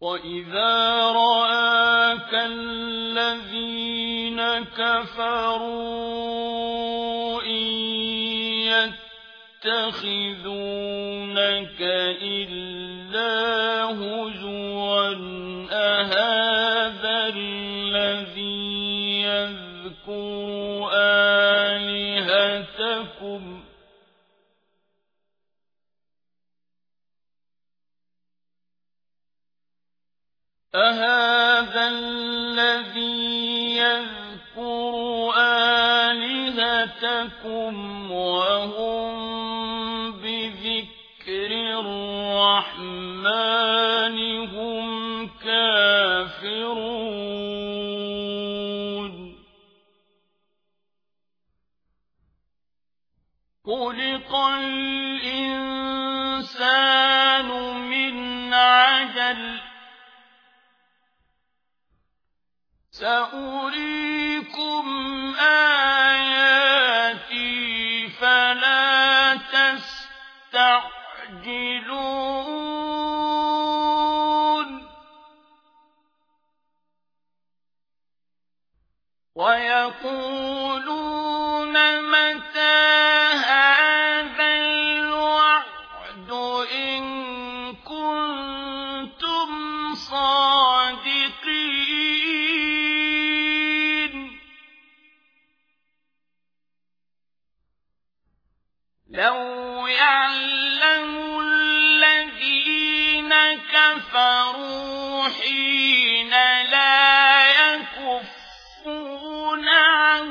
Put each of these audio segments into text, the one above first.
وَإِذَا رَآكَ الَّذِينَ كَفَرُوا إِن يَتَّخِذُونَكَ إِلَّا هُزُوًا أَهَٰذَا الَّذِي يَذْكُرُ أَهَٰذَا الَّذِي يَذْكُرُ آلِهَتَكُمْ وَهُم بِذِكْرِ الرَّحْمَٰنِ هُمْ كَافِرُونَ. خُلِقَ الْإِنسَانُ مِنْ عَجَلٍ ۚ سَأُرِيكُمْ آيَاتِي فَلَا تَسْتَعْجِلُونِ. وَيَقُولُونَ لَوْ يَعْلَمُ الَّذِينَ كَفَرُوا لَا يَكُفُّونَ عَن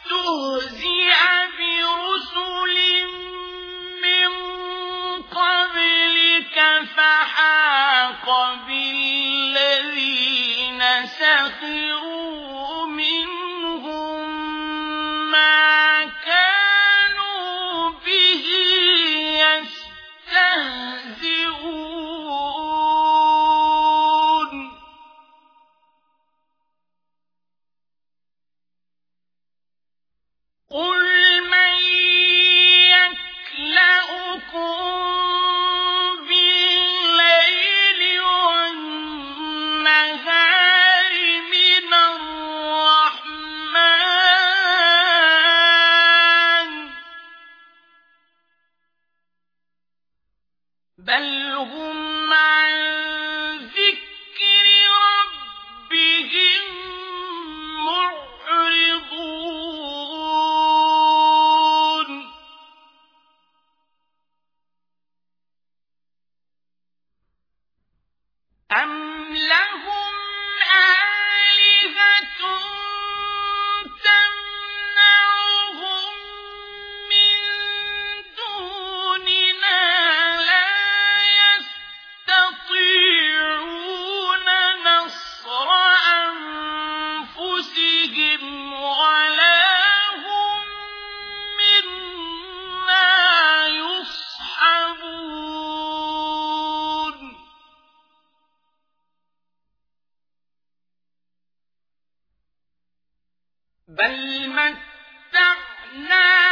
اسْتُهْزِئَ بِرُسُلٍ مِّن قَبْلِكَ فَحَاقَ بِالَّذِينَ سَخِرُوا قُلْ مَن يَكْلَؤُكُم بِاللَّيْلِ وَالنَّهَارِ مِنَ الرَّحْمَٰنِ ۗ بَلْ هُمْ Jesús. بل متعنا